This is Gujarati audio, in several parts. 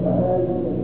Thank you.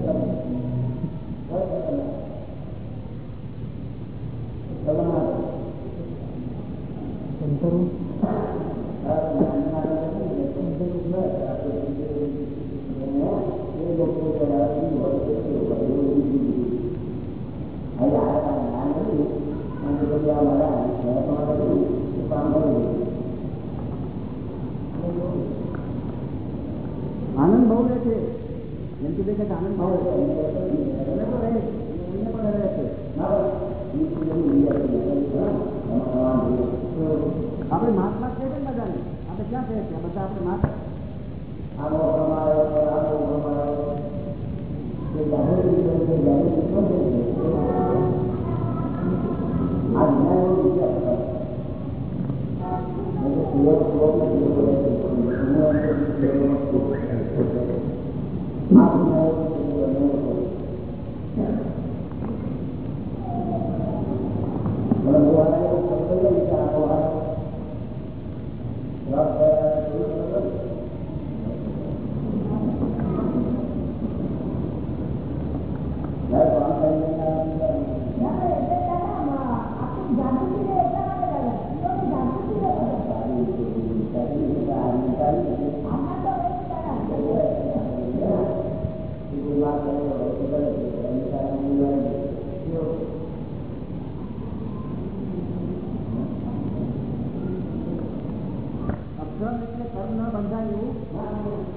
એટલે કર્મ ન બંધાય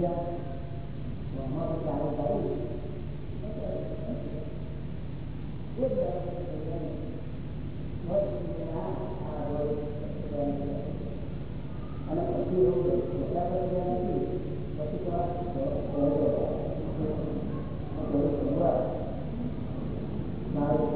dần và nó dài bảy lúc đó mới ra à rồi anh ấy chưa được một cái cái cái gì và khi qua rồi rồi rồi rồi rồi rồi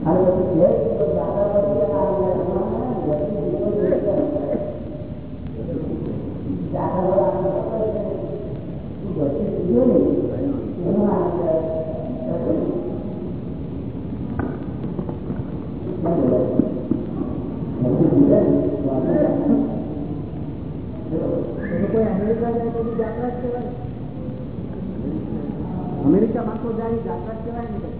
અને પછી જે અમેરિકા માં તો જાય એ કહેવાય ને.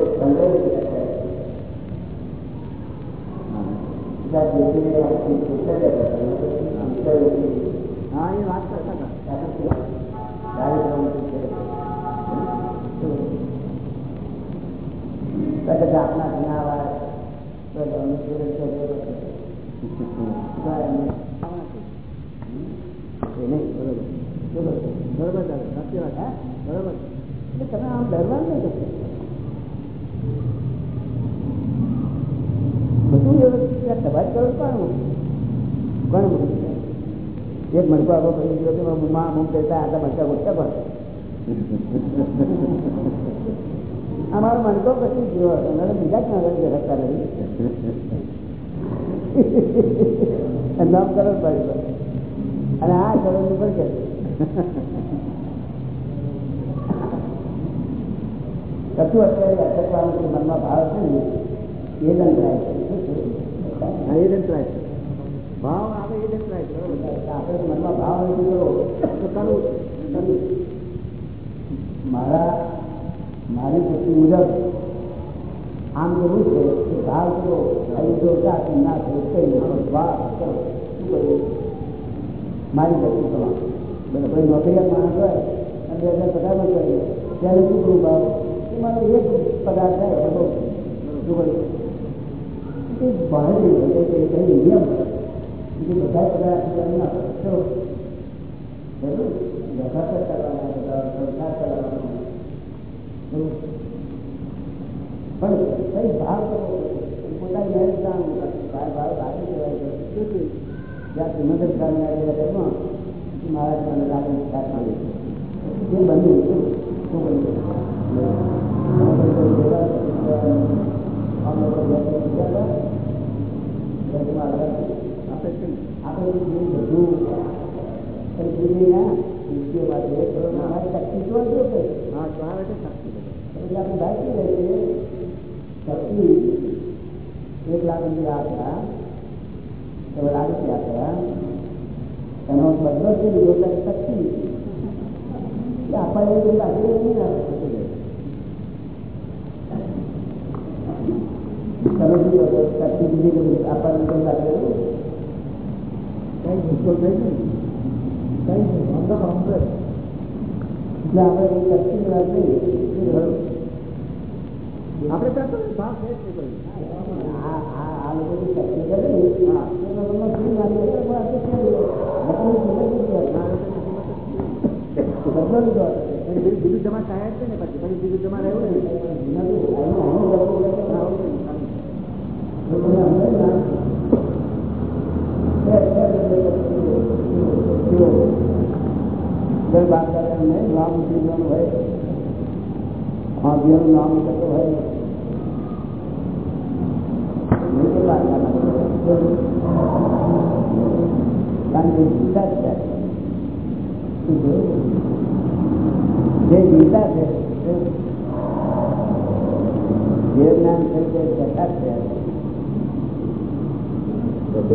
હા, એ વાત કરતા હતા આપના એ નહીં બરોબર બરોબર? બરોબર તમે આમ ડરવાનું નહીં કશું. બધું વ્યવસ્થિત છે. તમારે કરવું પણ કોણ મૂકી દે? એક મણકો આગો કરી દીધો તો માં અમુક દેતા આટલા મણકા ગોઠતા પણ અમારો મણકો પછી ગયો અમારે બીજા જ નગર રસ્તા નથી નામ કરો પડી અને આ કરો પણ કે કશું અત્યારે અટકવાનું મનમાં ભાવ છે ને? એ દંતરાય છે. એ દંતરાય છે. ભાવ આવે એ આપણે મનમાં ભાવ નથી કરો, તો કરવું મારા, મારી શક્તિ મુજબ આમ એવું છે કે ભાવ કરો આવી જો કે ના થયું ભાવ કરો શું કરવું? મારી શક્તિ કરવા બરાબર ભાઈ નોકરીયા માણસ હોય અને બે હજાર પગારમાં કરીએ ત્યારે શું કરું ભાવ? એ મારો એક પગાર થાય બધો શું કરવું એ બહાર નિયમ બીજું બધા પગાર આપી ના બધા સંસાર ચલાવવાનો પણ કઈ ભાવ કરવો પોતાની મહેનત કામ ભાવ ભાવ લાગે કહેવાય છે. જ્યાં શ્રીમંદર સ્વામી આવેલા ઘરમાં મહારાજ મને છે. એ બન્યું શું શું આપણે જે બધું વિષયો માટે અમારી શક્તિ જોવા જો કે હા તો આવે છે સાચી એટલે આપણે ભાઈ શું રહે છે? શક્તિ એક લાખ રૂપિયા આપ્યા તો લાખ રૂપિયા આપ્યા એનો બદલો છે લીધો શક્તિ. આપણને એવું લાગે નહીં ને તમે શું શક્તિ બીજી આપણને લાગે કઈ મુશ્કેલ થઈ નહીં કઈ નહીં અંદર અંદર એટલે આપણે એ શક્તિની વાત નહીં આપણે ભાવ છે. આ કરે? ને બીજું જમા થાય છે ને પછી. પછી બીજું જમા રહેવું ને નથી. આનું- આનું લોકો કહે છે, હા, આવું ઓકે. લોકોને સમજાય ના. છે, છે, છે, જુઓ. જય બાપ નહીં નામ ઉઠી હોય બેનું નામ થતો હોય. કારણ કે ગીતા જે ગીતા છે જે જ્ઞાન છે,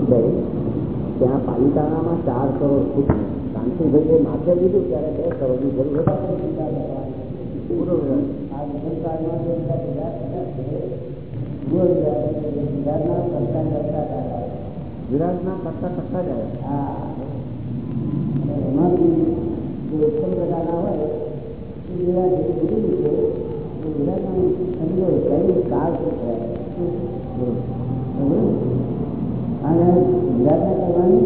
તે ત્યાં પાલિતાણામાં ચાર કરોડ ફૂટ શાંતિભાઈએ માથે લીધું ત્યારે બે કરોડની જરૂર. વિરાટના કરતા કરતા જ આવ્યા એમાંથી જે ઉત્તમ પ્રકારના હોય એ વિરાટ જે ગુરુ છે એ વિરાટના સમજો કઈ કાળ છે અને વિરાટના કરવાની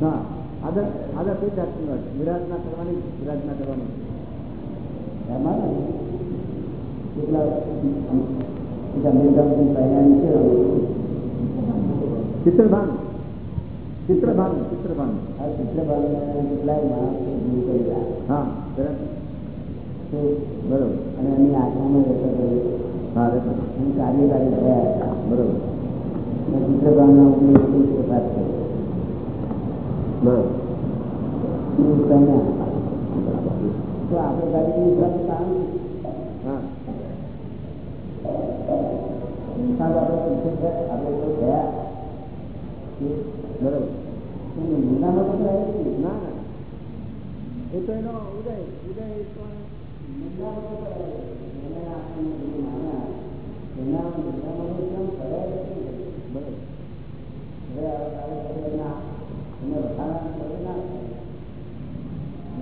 હા આદર આદર કઈ જાતની વાત વિરાજના કરવાની વિરાજના કરવાની. ચિત્રભાન. ચિત્રભાન ચિત્રભાન. આ ચિત્રભાવના કેટલાય માણસો દૂર કરી રહ્યા હા તો બરોબર. અને એમની આત્મામાં રહેતા કર્યું હા કાર્યકારી થયા હતા બરોબર. ચિત્રભાવના ઉપરી એટલી પ્રસાદ બરોબર. એવું કંઈ ના તો આપણે ગાડીની સાથે કામ હા સારું આપણે પૂછે છે આપણે કોઈ ગયા બરોબર કે મુનામાં તો રહે છે ના ના એ તો એનો ઉદય ઉદય તો મુનામાં તો રહે છે એને આપણને જે માન્યા એના મુનામાં તો કેમ કરે છે બરોબર હવે આ કાલે ના એને વખાણા કરે ના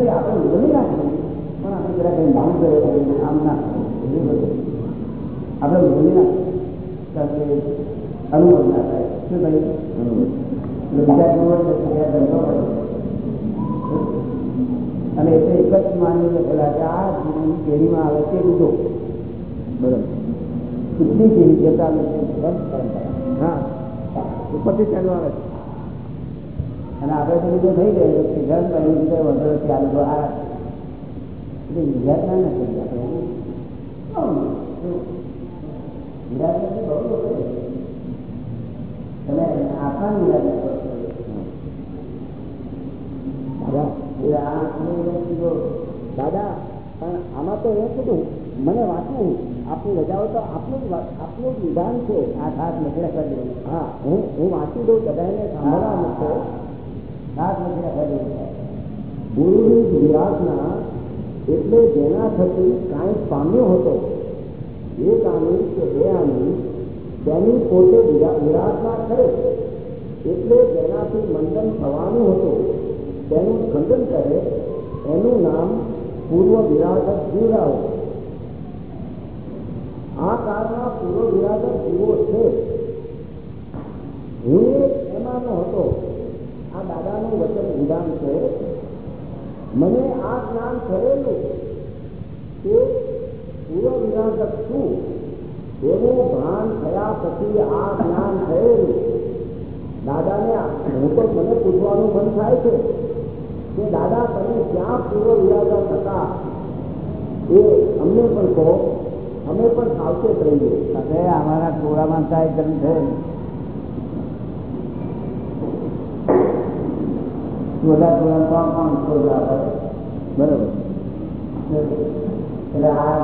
ભાઈ આપણે બોલી નાખીએ પણ આપણે જરા કઈ નામ કરે આમ ના આપણે બોલી નાખીએ અનુભવ ના થાય. શું ભાઈ અને એટલે એક જ માની પેલા કે આ જીવન કેરીમાં આવે તે લીધો બરોબર. કેટલી પેઢી જતા હા. ઉપરથી ચાલુ આવે છે. અને આપણે તો લીધો થઈ ગયું. સિદ્ધાંત બની રીતે વધુ ચાલુ આ એટલે નિરાશ ના ના આપણે નથી બહુ લોકો તમે આપણા નિરાશ દાદા આમાં તો એ કીધું મને વાંચવું આપની રજાઓ તો આપનું જ આપનું જ વિધાન છે. આ ખાસ નીકળે કરી હા હું હું વાંચી દઉં બધાને સાંભળવા છે ખાસ લખેલા કરી દઉં ગુરુની વિરાટના એટલે જેના થકી કાંઈ પામ્યો હતો એ કામી કે બે આની તેની પોતે વિરા- વિરાટના કરે એટલે જેનાથી મંડન થવાનું હતું તેનું ખંડન કરે એનું નામ પૂર્વ વિરાટ જ જીવડાવો આ કાળના પૂર્વ વિરાટ જ જીવો છે હું એક એમાંનો હતો આ દાદાનું વચન વિધાન છે. મને આ જ્ઞાન થયેલું કે પૂર્વ વિનાશક છું. એનું ભાન થયા પછી આ જ્ઞાન થયેલું. દાદાને હું તો મને પૂછવાનું મન થાય છે કે દાદા, તમે ક્યાં પૂર્વ વિરાજક હતા? એ અમને પણ કહો. અમે પણ સાવચેત રહીએ. અમારા ટોળામાં સાહેબ કર્મ છે બરોબર. એટલે આ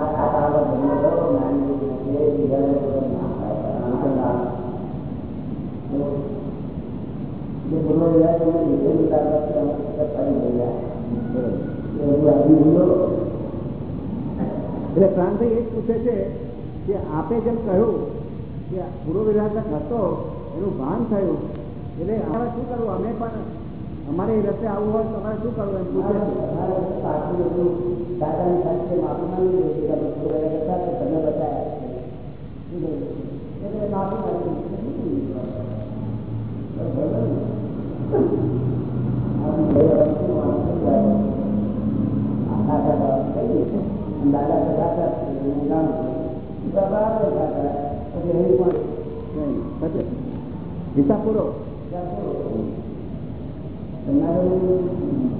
કરો નાની બીજાને ના થાય. જે રહ્યા તમે તાકાત કરી એટલે પ્રાંતભાઈ એ જ પૂછે છે કે આપે જેમ કહ્યું કે પૂર્વ વિરાસત હતો એનું ભાન થયું. એટલે અમારે શું કરવું? અમે પણ અમારે એ રસ્તે આવવું હોય તો અમારે શું કરવું એમ પૂછે છે મારે પાછું બધું દાદાની સાથે માફી માંગી તમે બતાવ્યા માફી માંગી દાદા પણ નહીં, થશે. હિસાબ પૂરો ના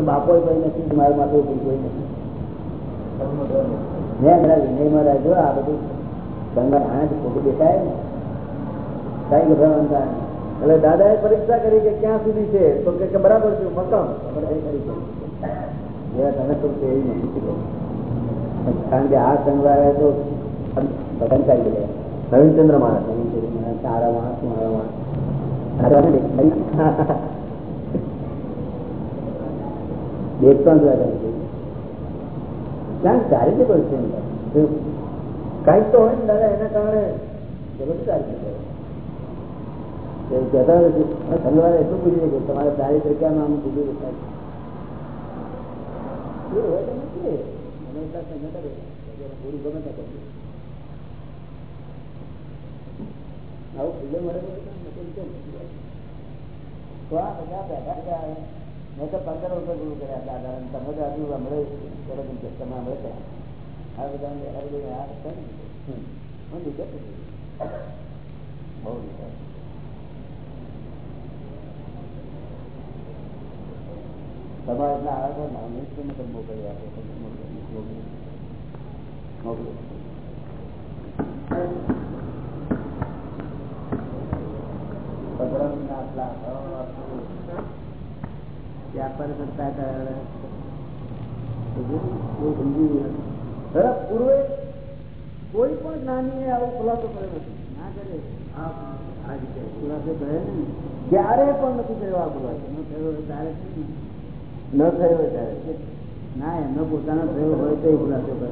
ઉપર બાપો કોઈ નથી, મારા માટે કોઈ નથી. આ બધું કઈ પરીક્ષા કરી કે ક્યાં સુધી છે? તો કે બરાબર છે મકમ કરી તમે તો કારણ કે આ સંગ્રહાલય તો બધાને કાઢી ગયા રવિચંદ્ર મહારાજ, રવિચંદ્ર સારા માણસ મારા માણસ સારા ત્રણ લાગે જ સારી છે એમ. કાંઈક તો હોય ને દાદા એના કારણે શનિવારે એટલું પૂછ્યું કે તમારે ચારિત્ર ક્યાં પૂછ્યું. આવું ખુલ્લે મળે તો આ બધા થયા મેં તો પંદર વખત ગુરુ કર્યા હતા કારણ તમે તો હજુ હમણાં કે તમે હમણાં કર્યા આ બધા આ બધું આ. હું નથી. બહુ લીધે તમારે એટલા આવે તો નામ તમે મોકલી આપો મોકલી. મોકલો વ્યાપાર કરતા હતા. પૂર્વે કોઈ પણ નાની આવો ખુલાસો કર્યો નથી. ના કરે. આ રીતે ખુલાસો કરે ને? ક્યારે પણ નથી કર્યો આ ખુલાસો. થયો ન થયો હોય ત્યારે. ના એમનો પોતાનો થયો હોય તો એ ખુલાસો કરે.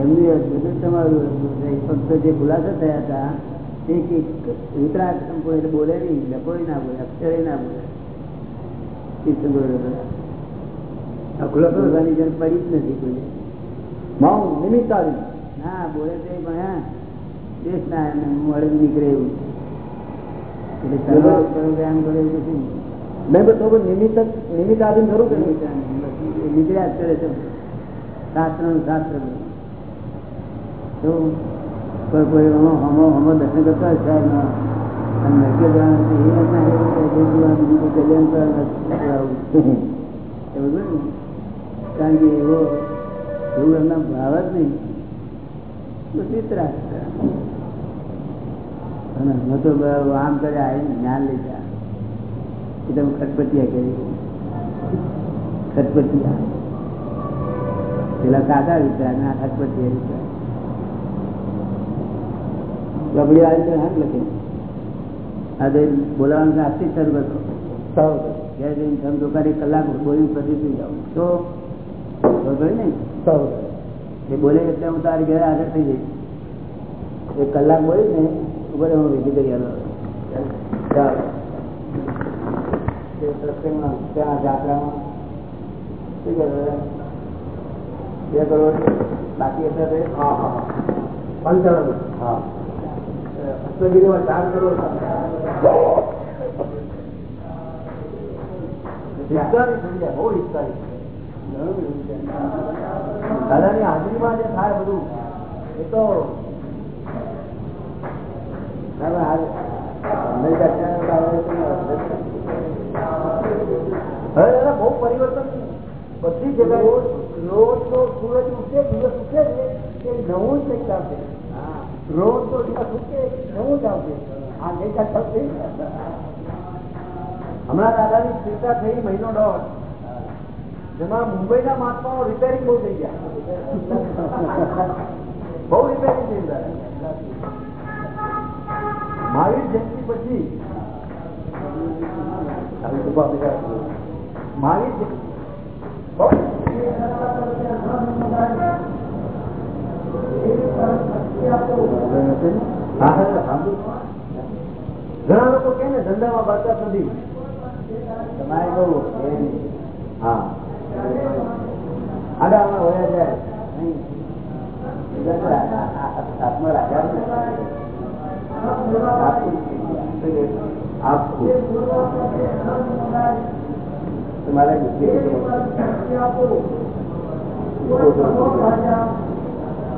એમની બધું તમારું ફક્ત જે ખુલાસો થયા હતા તે વિતરાગ સંપૂર્ણ બોલે નહીં. લપોઈ ના બોલે અક્ષરે ના બોલે. ખુલાસો પડી જ નથી કોઈ. મૌન નિમિત્તાધીન ના બોલે તો દેશ ના મળે નીકળે એવું. નિમિત્ત ખરું કે નીકળ્યા જ કરે છે શાસ્ત્રનું શાસ્ત્ર તો કોઈ કોઈ હમો હમો હમો દર્શન કરતા હોય સાહેબ કારણ કે એવો એવું એમના ભાવ જ અને તો આમ કરે આવીને જ્ઞાન લીધા એ તમે ખટપટિયા કરી ખટપટિયા પેલા કાકા વિચાર ના ખટપટિયા વિચાર રબડી આવી હાથ લખી આજે બોલાવાનું આજથી શરૂ સારું. ઘેર જઈને તમે દુકાને કલાક બોલી પછી સુઈ જાઉં તો ને એ બોલે એટલે હું તારી ઘરે હાજર થઈ જઈશ. એક કલાક બોલી ને બોલે હું વિધિ કરી આવ્યો તે સત્સંગમાં ત્યાં જાત્રામાં શું કરે? બે કરોડ બાકી હતા હા હા પંચાણું હા. દાદાની હાજરીમાં જે થાય બધું, એ તો બહુ પરિવર્તન બધી જગ્યાએ રોજ તો સૂરજ ઉઠે દિવસ ઉઠે નવું જ કંઈક આવશે. રોજ તો દિવસ નવું જ આવશે. આ ગઈકાલ થશે હમણાં દાદાની ચિંતા થઈ મહિનો દોઢ. જેમાં મુંબઈના મહાત્માઓ રિપેરિંગ બહુ થઈ ગયા. બહુ રિપેરિંગ થઈ ગયા. મહાવીર જયંતિ પછી મહાવીર જયંતિ બહુ હા, હા, સાંભળ્યું. ઘણા લોકો કે ને ધંધામાં બારકાત નથી તમારે બહુ. હા. વયા જાય.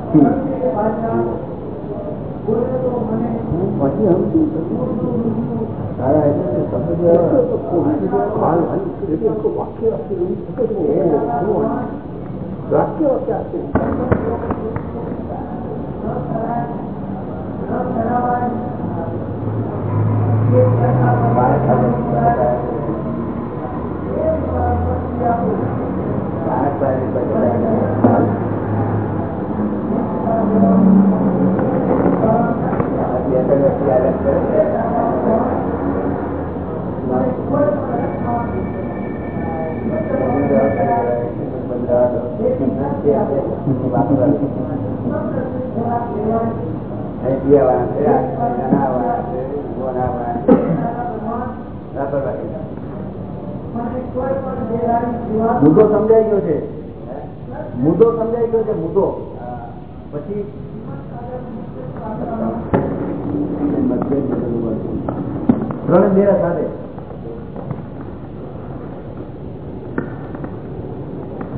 વાક્ય વાક્ય એવું શકે છે. એ શું? વાક્ય વાક્ય આપશે. મુદ્દો સમજાઈ ગયો છે. મુદ્દો સમજાઈ ગયો છે મુદ્દો. પછી ત્રણ દેરા સાથે.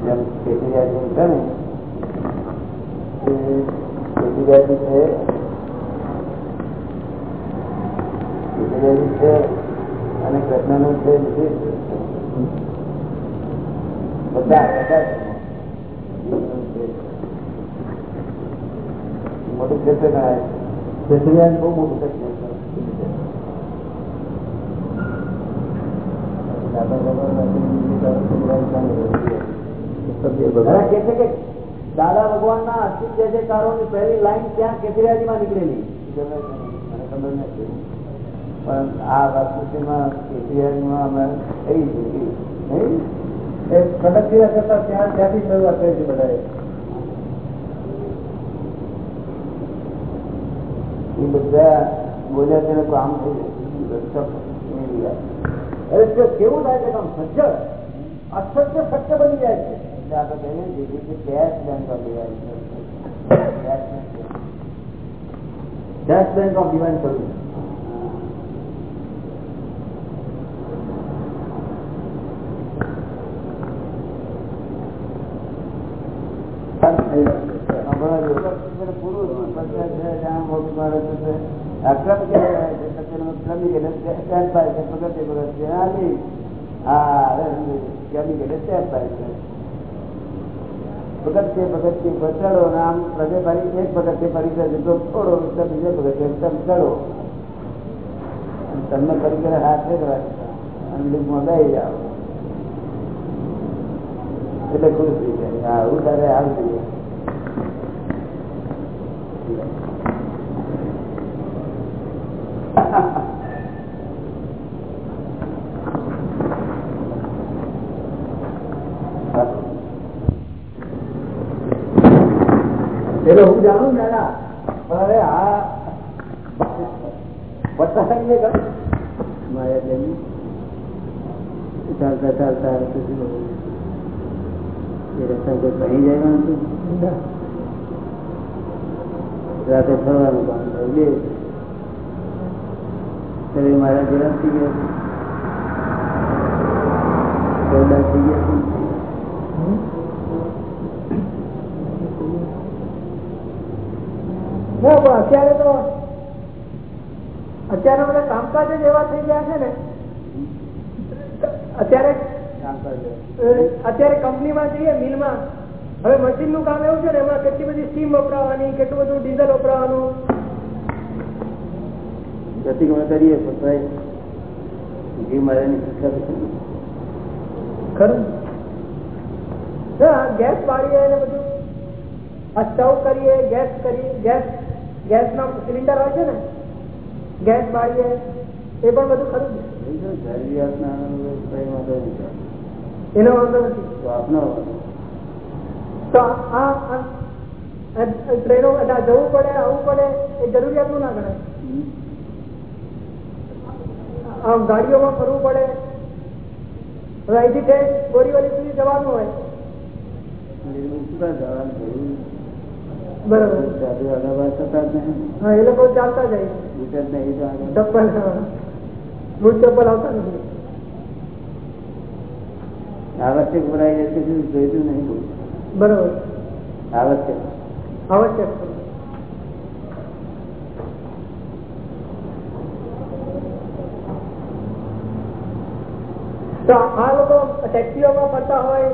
જેમ ખેતી વ્યાજી છે તે ખેતી છે ખેતી છે અને કૃષ્ણનું છે બધા બધા મોટું ક્ષેત્ર ગણાય ક્ષેત્રિયાન બહુ મોટું ક્ષેત્ર દાદા ભગવાન ના અસ્તિત્વ જે જે ની પહેલી લાઈન ત્યાં કેસરિયાજી માં નીકળેલી પણ આ વાસ્તુમાં કેસરિયામાં અમે કઈ હતી એ કડકિયા કરતા ત્યાં ત્યાંથી શરૂઆત કરી હતી બધાએ. એ બધા બોલ્યા તેને કામ થઈ જાય અરે તે કેવું થાય છે કે આમ સજ્જડ અસત્ય સત્ય બની જાય છે એટલે આપણે કહીએ ને કે cash bank of dash bank of divine service પૂરું મારે છે. અક્રમ કહેવાય છે આવી હા ક્રમિક એટલે તમને છે ખુશ થઈ જાય. હા હું તારે આવી જોઈએ એટલે હું જાણું દાદા પણ આ દેવી ચાલતા ચાલતા રાતે ફરવાનું કામ બે શરીર મારા જેવા થઈ ગયા. થઈ ગયા અત્યારે તો અત્યારે બધા કામકાજ જ એવા થઈ ગયા છે ને. અત્યારે અત્યારે કંપનીમાં જઈએ મિલમાં. હવે મશીનનું કામ એવું છે ને એમાં કેટલી બધી સ્ટીમ વપરાવાની કેટલું બધું ડીઝલ વપરાવાનું પ્રતિક્રમણ કરીએ તો ભાઈ જીવ મારાની શિક્ષા તો છે ને. ખરું હા ગેસ બાળીએ ને બધું આ સ્ટવ કરીએ ગેસ કરીએ ગેસ ગેસ નો સિલિન્ડર હોય છે ને ગેસ બાળીએ એ પણ બધું ખરું જ. એ તો જરૂરિયાતના કઈ વાંધો નહીં એનો વાંધો નથી તો આપનો વાંધો. તો આ આ- આ ટ્રેનો એટલે આ જવું પડે આવવું પડે એ જરૂરિયાતનું ના ગણાય હમ. આમ ગાડીઓમાં ફરવું પડે. હવે અહીંથી તે બોરીવલી સુધી જવાનું હોય? બરાબર. એ લોકો ચાલતા જાય. ચપ્પલ. બૂટ ચપ્પલ આવતા નથી. આવશ્યક ભરાઈ જશે જોઈતું નહીં. બરાબર. આવશ્યક. આવશ્યક છે. તો આ લોકો ટેક્સીઓમાં ફરતા હોય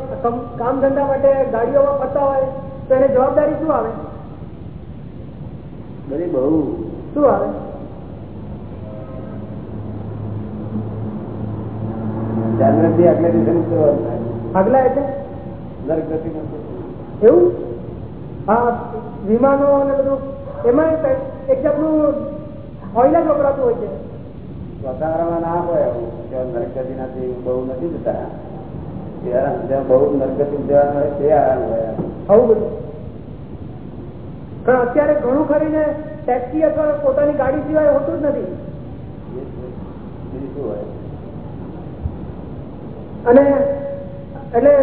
કામ ધંધા માટે ગાડીઓમાં ફરતા હોય તો એને જવાબદારી શું આવે? ગરીબ બહુ. શું આવે? જાગૃતિ આગળ મુક્ત આગલા એટલે? એવું? હા વિમાનો અને બધું એમાં એક જાતનું ઓઇલ જ વપરાતું હોય છે. વાતાવરણમાં ના હોય એવું. જ્યાં નરગતિ નથી બહુ નથી જતા. જ્યાં બહુ નરગતિ જવાનું હોય તે આરામ હોય આવું બધું. પણ અત્યારે ઘણું ખરીને ટેક્સી અથવા પોતાની ગાડી સિવાય હોતું જ નથી. અને એટલે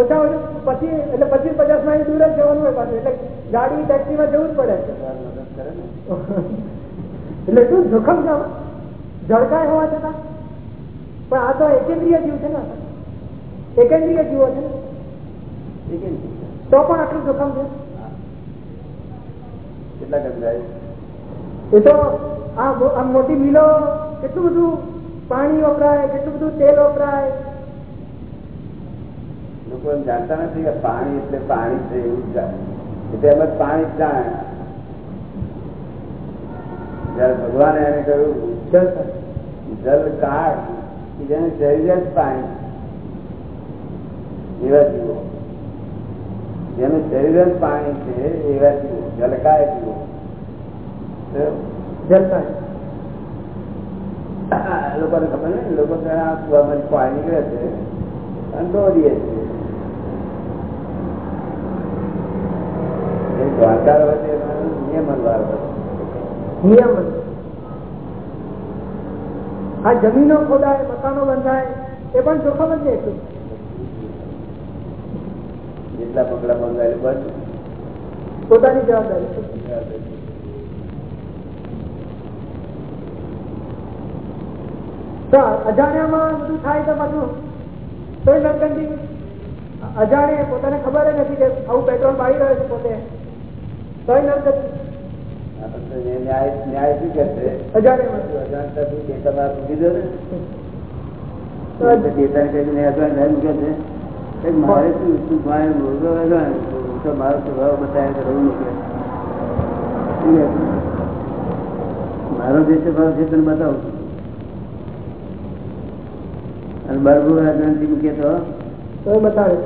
ઓછા પછી એટલે પચીસ પચાસ માઇલ દૂર જ જવાનું હોય પાછું. એટલે ગાડી ટેક્સીમાં જવું જ પડે. એટલે શું જોખમ આમાં? જળકાય હોવા છતાં. પણ આ તો એકેન્દ્રિય જીવ છે ને. એકેન્દ્રિય જીવો છે? તો પણ આટલું જોખમ છે. કેટલા ગંધાય એ તો આ મોટી મિલો કેટલું બધું પાણી વપરાય કેટલું બધું તેલ વપરાય. લોકો એમ જાણતા નથી કે પાણી એટલે પાણી છે એવું જ એટલે એમ જ પાણી જ જાણે. ત્યારે ભગવાને એને કહ્યું જલ થાય. જલ કાળ કે જેનું શરીર જ પાણી. એવા જીવો. જેનું શરીર જ પાણી છે, એવા જીવો. જલકાય જીવો. તો જલ થાય. આ લોકોને ખબર ને લોકો તો આ કૂવામાંથી પાણી નીકળે છે અને દોડીએ છે. એ દ્વારકા વચ્ચે એનો નિયમ જ નિયમન આ જમીનો ખોદાય મકાનો બંધાય એ પણ જોખમ જ છે. જેટલા પગલા બંધાયેલ બસ. પોતાની જવાબદારી. તો અજાણ્યામાં બધું થાય તો પાછું? તોય નરકંડી અજાણે પોતાને ખબર નથી કે આવું પેટ્રોલ પાડી રહ્યો છે પોતે. તોય નરકંડી તો ન્યાય ન્યાય શું કે અજાણતા શું કે? તમારે મૂકી દો ને તો તો અજાણ એમ છે. મારે શું શું મારે ભોગવો અજાણ. હું તો મારો સ્વભાવ બતાવે નીકળે મારો જે સ્વભાવ છે તને બતાવું અને બરબુ અજાણથી મૂકીએ તો? બતાવે.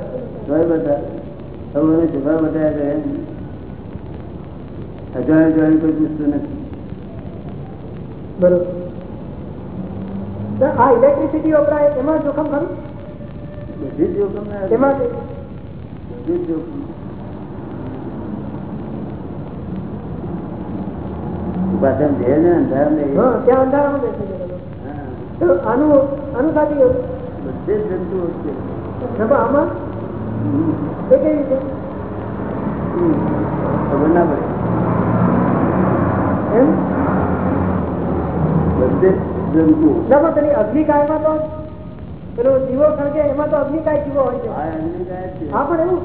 બતાવે. હવે મને સ્વભાવ બતાવે છે અજાણ અજાણ કોઈ પૂછતું નથી. બરોબર. આ ઇલેક્ટ્રિસિટી વપરાય એમાં જોખમ ખરું? બધી જ જોખમ એમાં બધી જ જોખમ આમાં? એ કેવી રીતે. ખબર ના પડે એમ બધે જ જંતુઓ ના પણ પેલી અગ્નિકાયમાં તો પેલો જીવો સળગે એમાં તો અગ્નિકાય જીવો હોય છે. હા પણ એવું?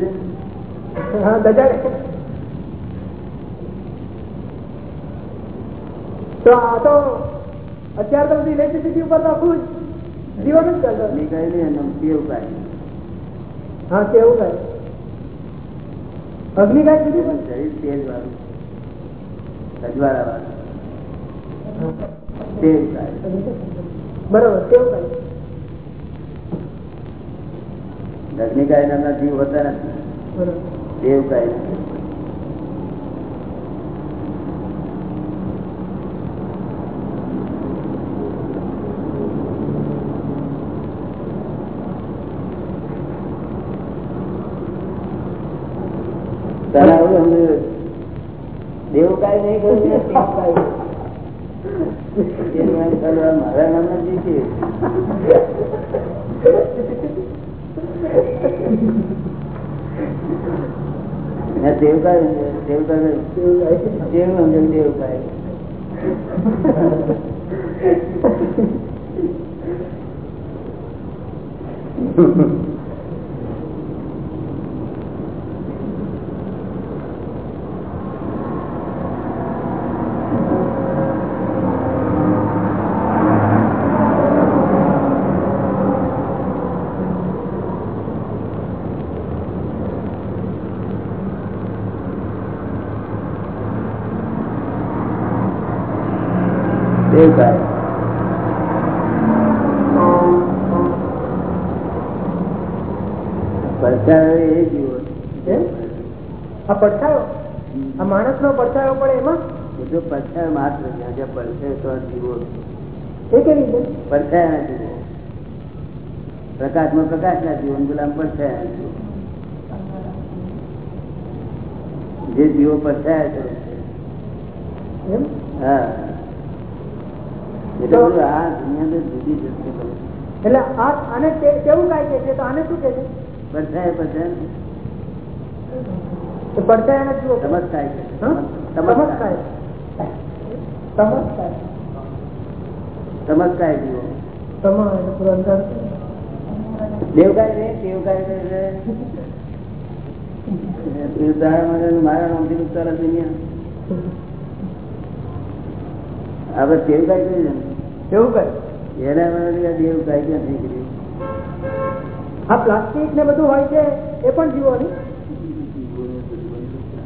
ને. હા દજાડે તો આ તો અત્યાર તો બધી ઇલેક્ટ્રિસિટી ઉપર તો આખું જીવન જ ચાલતો. હા કેવું કાય? અગ્નિકાય કીધું પણ? તેજ વાળું. રજવાડા. બરોબર રજનીકાય નામના જીવ હોતા નથી. બરોબર દેવ ગાય તને આવું સમજાયું? દેવ કાંઈ નહીં કહ્યું ને, દેવ કાંઈ. એનું એમ ચાલુ, આ મારા નામના જીવ છે. ને દેવ કાંઈ, દેવ કાંઈ, દેવ સમજાયું, દેવ કાંઈ. દેવ કાંઈ. પડછાયો એ જીવો એમ? આ પડછાયો આ માણસ નો પડછાયો પડે એમાં બધો પડછાયો માત્ર જ્યાં જ્યાં પડછાયો તો આ જીવો એ કેવી રીતે પડછાયા નથી. પ્રકાશમાં પ્રકાશ ના જીવો ગુલામ પડછાયા નથી. જે જીવો પડછાયા છે. એમ? હા. એટલે આ દુનિયા જુદી જતી એટલે આને કેવું કાય કે છે? તો આને શું કે છે? પડછાયા પડછાયા તો પડછાયાને જુઓ ચમત્કાર છે. હા? ચમત્કાર ચમત્કાર ચમત્કાર ચમત્કાર જીવો દેવકાય મારા નામથી ઉત્તર દુનિયા હવે દેવકાય કઈ ને કેવું કરે એના મને દેવકાય ક્યાં થઈ ગયું આ પ્લાસ્ટિક ને બધું હોય છે એ પણ જીવો નહીં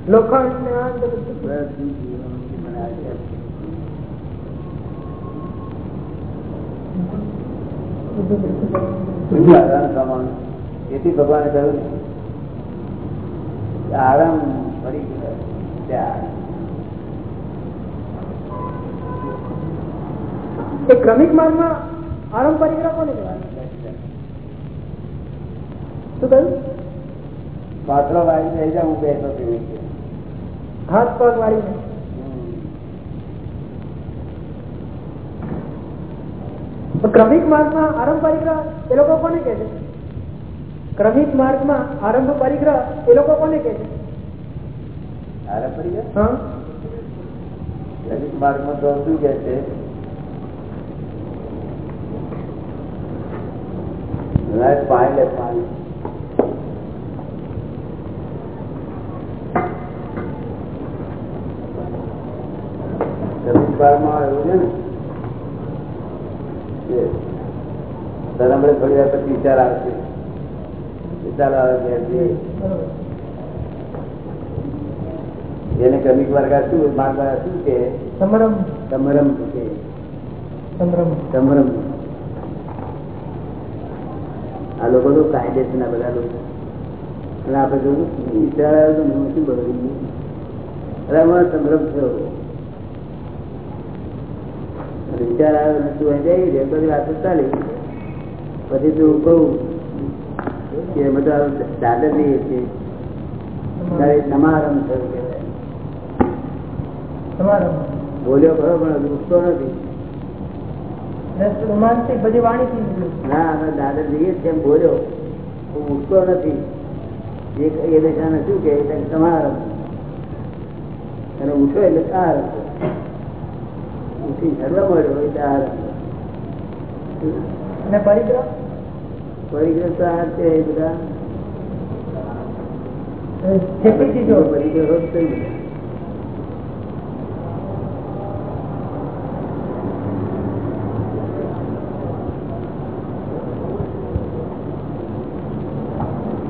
લોખંડ ને આ ને બધું. બધું જીવવાનું આપણને આ છે. બધું આરામ થવાનું એથી ભગવાને કહ્યું આરામ પડી ગયો ક્રમિક માર્ગમાં આરંભ પરિગ્રહ કોને શું કહ્યું? પાત્રો વાળી હું બેસો કેવી છું. હાથ પગ વાળીને તો ક્રમિક માર્ગમાં આરંભ પરિગ્રહ એ લોકો કોને કે છે? ક્રમિક માર્ગમાં આરંભ પરિગ્રહ એ લોકો કોને કે છે? ગયા માર્ગમાં તો શું કે છે? લાય પાણી લે પાણી. લલિત માર્ગમાં એવું છે ને? તને હમણાં થોડી વાર પછી વિચાર આવશે. વિચાર આવે એને ક્રમિક વર્ગ શું માર્ગ શું કે સમરમ. સમરમ કે સમરમ. સમરમ. આ લોકો તો કાયદેસર ના બધા લોકો. અને આપણે જોયું વિચાર આવ્યો તો શું અમારો સમરમ થયો. વિચાર આવે ને શું જઈ રે બધી વાતો ચાલી પછી તું કહું કે બધા દાદર લઈએ છીએ ત્યારે સમારંભ થયો કહેવાય. બોલ્યો ખરો પણ હજુ નથી. બધી વાણી ના અમે દાદર જઈએ છીએ એમ બોલ્યો. હું ઉઠતો નથી. એ દશાને શું કે સમારંભ. અને ઉઠો એટલે ઉઠી હરવા મળ્યો એટલે આ અને પરિગ્રહ? પરિગ્રહ તો આ છે એ બધા.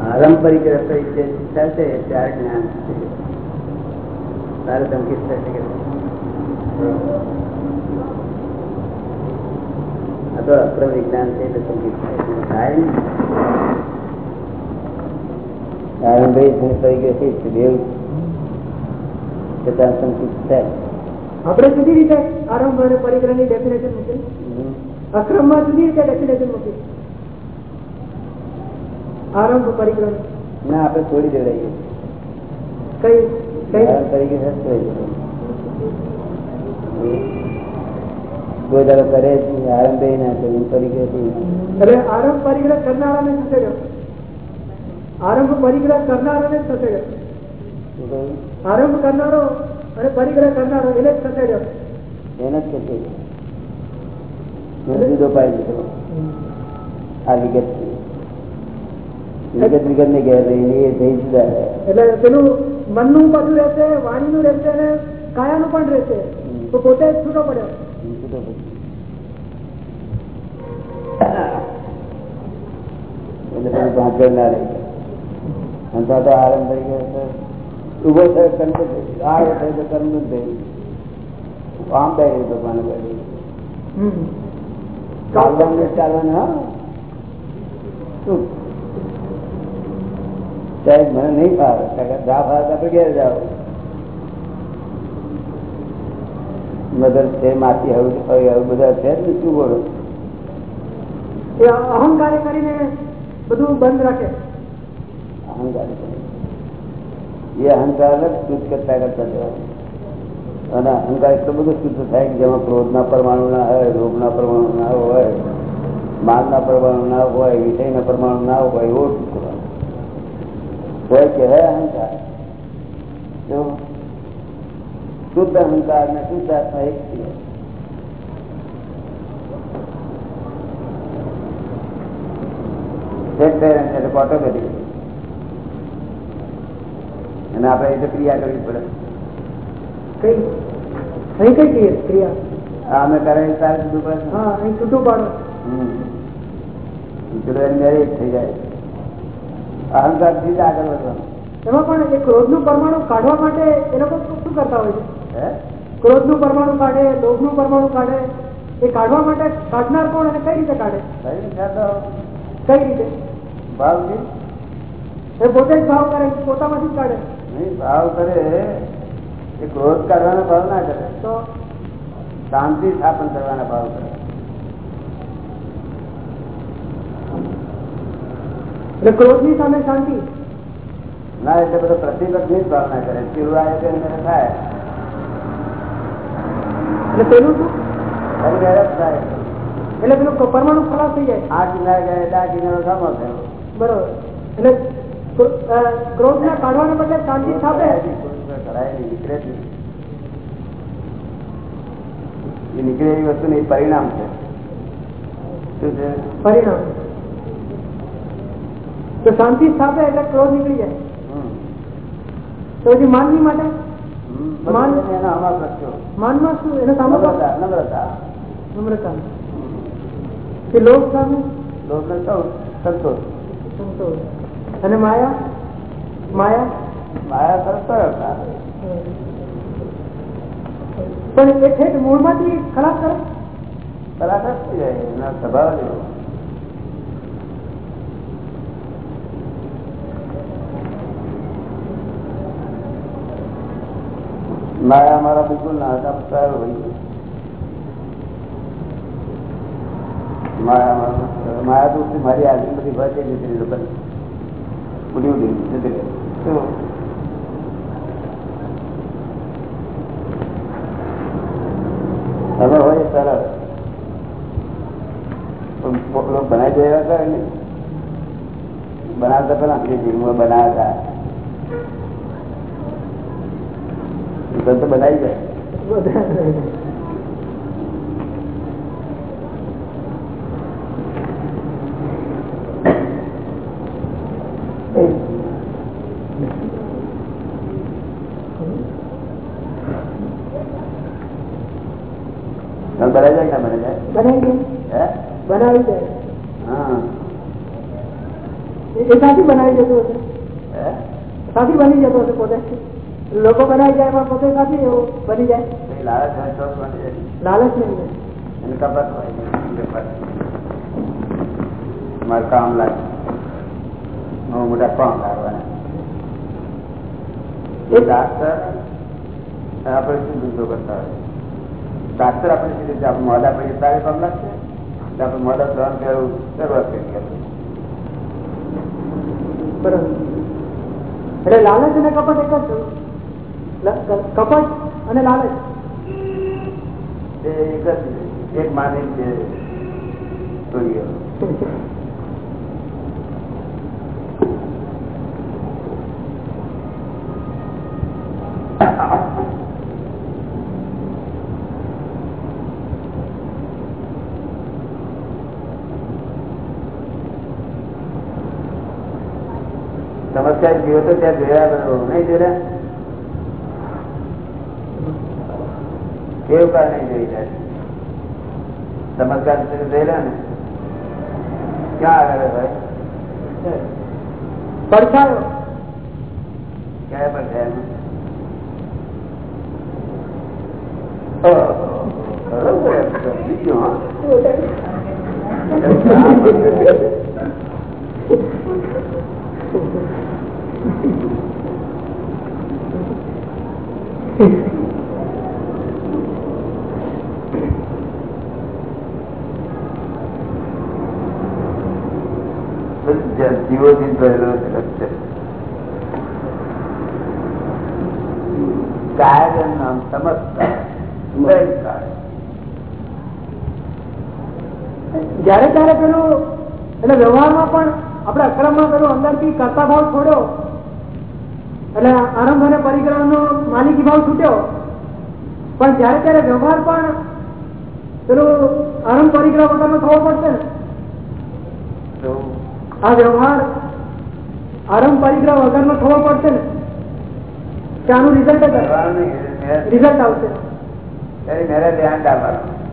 આરંભ પરિગ્રહ તરીકે છે ત્યારે જ્ઞાન છે. તારે ધમકી થશે કે તો અક્ર વિજ્ઞાન છે તો સંગીત થાય પરિગ્રહ આપણે જુદી રીતે આરંભ અને પરિગ્રહની ડેફિનેશન મૂકી. હમ. અક્રમમાં જુદી રીતે ડેફિનેશન મૂકી. આરંભ પરિગ્રહ. ના આપણે છોડી દેવડાવીએ કઈ? કઈ? દેવડાવીએ. કોઈ દાડો કરે જ નહીં, આરંભે ના કરે પરિગ્રહ એટલે આરંભ પરિગ્રહ કરનારાને થશે આરંભ પરિગ્રહ કરનારાને જ થશે આરંભ કરનારો અને પરિગ્રહ કરનારો એને જ થશે એને જ થશે. એને જુદો પાડી દીધો. આ વિગત વિગત વિગત ને ઘેર રહીને એ થઈ જુદા એટલે પેલું મનનું બધું રહેશે વાણીનું રહેશે અને કાયાનું પણ રહેશે. તો પોતે જ છૂટો પડ્યો હું જુદો પછી. એટલે પછી ભાંગર ના રહી અને તો તો આરંભ થઈ ગયો તો ઊભો થયો કર્મ થઈ આવો થયો તો કર્મ જ થયું આમ બે ભગવાન કરી હમ. ચાલવાનું ચાલવાનું હા શું સાહેબ મને નહીં ફાવે જા ફાવે તો આપણે ઘેર જાઓ મગર છે માટી હવે હવે બધા છે જ ને શું બોલો એ અહંકારે કરીને બધું બંધ રાખે અહંકાર છે. એ અહંકાર જ શુદ્ધ કરતા કરતા જવાનું અને અહંકાર એટલો બધો શુદ્ધ થાય કે જેમાં ક્રોધના પરમાણુ ના હોય રોગના પરમાણુ ના હોય માનના પરમાણુ ના હોય વિષયના પરમાણુ ના હોય એવો શુદ્ધ કરવાનો હોય કહેવાય અહંકાર જો શુદ્ધ અહંકાર ને શુદ્ધ આત્મા એક છે. એક અને આપણે એ તો ક્રિયા કરવી પડે. કઈ? કઈ કહીએ ક્રિયા? અમે કરેલ તારે પડે હા છૂટું પાડો. હમ. થઈ જાય. અહંકારથી જ આગળ વધવાનું. એમાં પણ એ ક્રોધનું પરમાણુ કાઢવા માટે એ લોકો શું કરતા હોય છે? હે? ક્રોધનું પરમાણુ કાઢે લોભનું પરમાણુ કાઢે એ કાઢવા માટે કાઢનાર કોણ અને કઈ રીતે કાઢે? કઈ રીતે ભાવથી? એ પોતે જ ભાવ કરે પોતામાંથી જ કાઢે. નહીં ભાવ કરે એ ક્રોધ કાઢવાનો ભાવ ના કરે. તો? શાંતિ સ્થાપન કરવાના ભાવ કરે. એટલે ક્રોધની સામે શાંતિ. ના એટલે બધો પ્રતિબંધની જ ભાવના કરે. તો થાય. એટલે પેલું શું? એટલે પેલું પરમાણુ ખલાસ થઈ જાય. આ કિનારે ગયા એટલે આ કિનારો સામો થયો. બરોબર. એટલે ક્રોધ ને કાઢવાને બદલે શાંતિ સ્થાપે. એ નીકળે એવી વસ્તુ ને પરિણામ છે. શું છે? પરિણામ. તો શાંતિ સ્થાપે એટલે ક્રોધ નીકળી જાય. તો હજી માનવી માટે માનમાં શું? એને સામે નમ્રતા નમ્રતા. નમ્રતા. કે લોભ સામે? લોભને સંતોષ. સંતોષ. અને માયા? માયા? માયા સર સરળતા પણ એ ઠેઠ મૂળમાંથી ખલાસ કરે? થઈ જાય એના સ્વભાવ જ માયા મારા બિલકુલ ના હતા સારું મારી હવે હોય સરસ બનાવી દેવા કરે ને. બનાવતા પેલા બનાવતા. એ તો બનાવી જાય. બનાવી જાય બનાવી જાય? બનાવી જાય. હા? એ સાથી બનાવી જતું હશે. સાથી બની જતો હશે પોતે. લોકો બનાવી જાય એમાં પોતે સાથી એવું બની જાય એ લાલચ હોય તો જ બની જાય લાલચ નહીં એને કપટ હોય કપટ મારે કામ લાગે બહુ મોટા કામ લાગવાના એ ડાક્ટર આપણે શું ધંધો કરતા હોય ડાક્ટર આપણે શું રીતે આપણે મોડા પડીએ તારે કામ લાગશે એટલે આપણે મોડા સહન કરવું શરૂઆત કરી કરવું બરોબર એટલે લાલચ અને કપટ એક જ છે લ- ક- કપટ અને લાલચ. એક માની છે સમસ્યા જીવો તો ત્યાં જોયા કરો. નહીં જોયા? કાર નહીં જોઈ જાય ચમત્કાર જોયેલા ને ક્યાં આગળ ભાઈ પડછાયો ક્યાં પર છે. જીવો છે નામ જયારે ત્યારે પેલું એટલે વ્યવહારમાં પણ આપણે અક્રમમાં પેલું અંદરથી કરતા ભાવ છોડ્યો એટલે આરંભ અને પરિગ્રહનો માલિકી ભાવ છૂટ્યો. પણ જયારે ત્યારે વ્યવહાર પણ પેલું આરંભ પરિગ્રહ વગરનો થવો પડશે ને. આ વ્યવહાર આરંભ પરિગ્રહ વગરનો થવો પડશે ને કે આનું રિઝલ્ટ રિઝલ્ટ આવશે.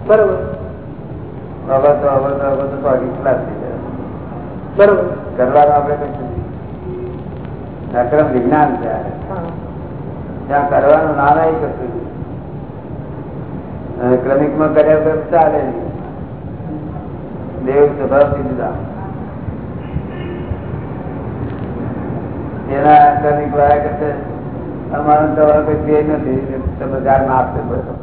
બરોબર. કરવાનું આપણે કશું. અક્રમ વિજ્ઞાન છે ત્યાં કરવાનું ના કશું નહીં. અને ક્રમિકમાં કર્યા ચાલે દેવ સ્વભાવથી જુદા. એના ક્રમિક વાળા કરશે અમારો તમારો કોઈ ધ્યેય નથી તમે જાણ આપશે બસ